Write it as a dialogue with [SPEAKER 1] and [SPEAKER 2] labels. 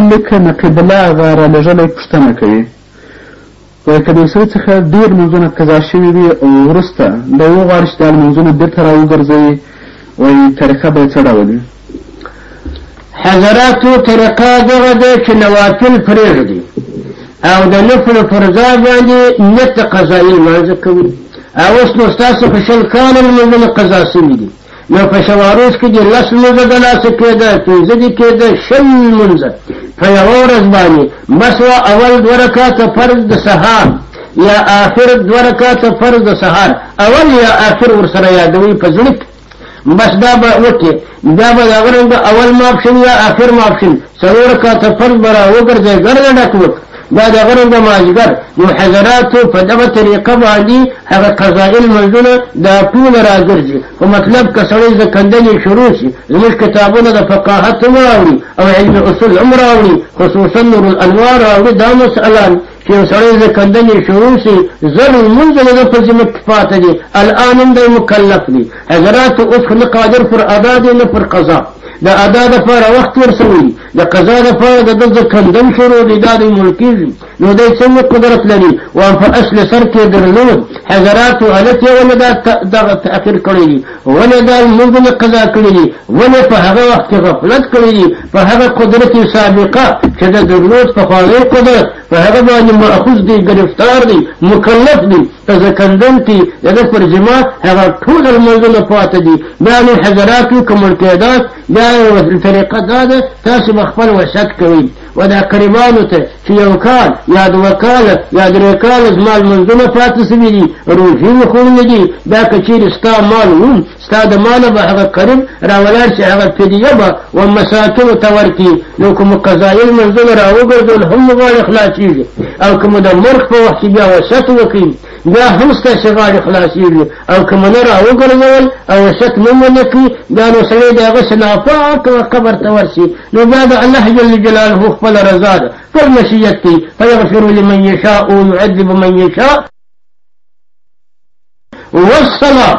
[SPEAKER 1] لکه نقیب الله اغا رالېږلی پوښتنه کوي وایي که د یو سړي څخه ډېر لمونځونه قضا شوي وي او وروسته دا وغواړي چې دا لمونځونه بېرته راوګرځوي وایي طریقه به یې څه ډول وي
[SPEAKER 2] حضراتو طریقه دغه دی چې نوافل پرېږدي او د نفلو پر ځای باندې نیت د قضایي لمانځه کوي او اوس نو ستاسو په شل کاله لمونځونه قضا شوي دي نو په شواروز کې دې لس لمونځه د لاسه کېده پنځه دې کېده شل لمونځه په یوه ورځ باندې مسوه اول دوه رکاته فرض د سهار یا آخر دوه رکاته فرض د سهار اول یا آخر ورسره یادوي په زړه بس دا به وکړي دا به د غرنګ اول ماپشن یا آخر ماپشن څلور رکعته فرض به راوګرځوي ګرده ډک وک دا د غره د مازګر نو حضراتو په دغه طریقه باندې هغه قضایي لمونځونه دا ټول راګرځي خو مطلب که سړی زده کندنې شروع شي زموږ کتابونه د فقاهت هم راوړي او علم اصول هم راوړي خصوصا نور الانوار راوړي دا مسئله چې یو سړی زکندن یې شروع سي زر لمونځ د ده په ذمه پاته دي الان هم دی مکلف دي حضرات اوس خو نه قادر پر ادا دی نه پر قضا د ادا دپاره وخت تېر سوی دي د قضا دپاره د ده زکندن شروع دی دا دی مړ کېږي نو دی څنګه قدرت لري وان په اصل سر کې درلود حضراتو هلته یې ولې دا دغه تأخیر کړی دي ولې دا لمونځونه قضا کړي دي ولې په هغه وخت کې غفلت کړی دي په هغه قدرت سابقه چې د درلود په خواغې قدرت په هغه باندې مأخوذ دی گرفتار دی مکلف دی په زکندن کې دغه پر جما هغه ټول لمونځونه پاتې دي بیا نو حضراتو که منقیدات یا طریقه دا ده تاسو به خپل وسعت کوئ و دا قریبانو ته چې یو کال یا دوه کاله یا درې کاله زما لمونځونه پاتې سوي دي روژې مې خوړلې دي دا که چیرې ستا مال وم ستا د ماله به هغه قریب راولاړ شي هغه فدیه به و مساکینو ته ورکړي نو که مو قضایي لمونځونه راوګرځول هم مو غاړې خلاصېږي او که مو د مرګ په وخت کې بیا وسط وکړي دا هم ستاسو غاړې خلاصېږي او که منه را وګرځول او وسط مو ونه کړي دا نو سړی د هغه څه ناپاکه قبر ته ورسي نو دا د الله جل جلاله خپله رضا ده پر مشیت کوي فیغفر لمن یشاء ویعذب من یشاء والسلام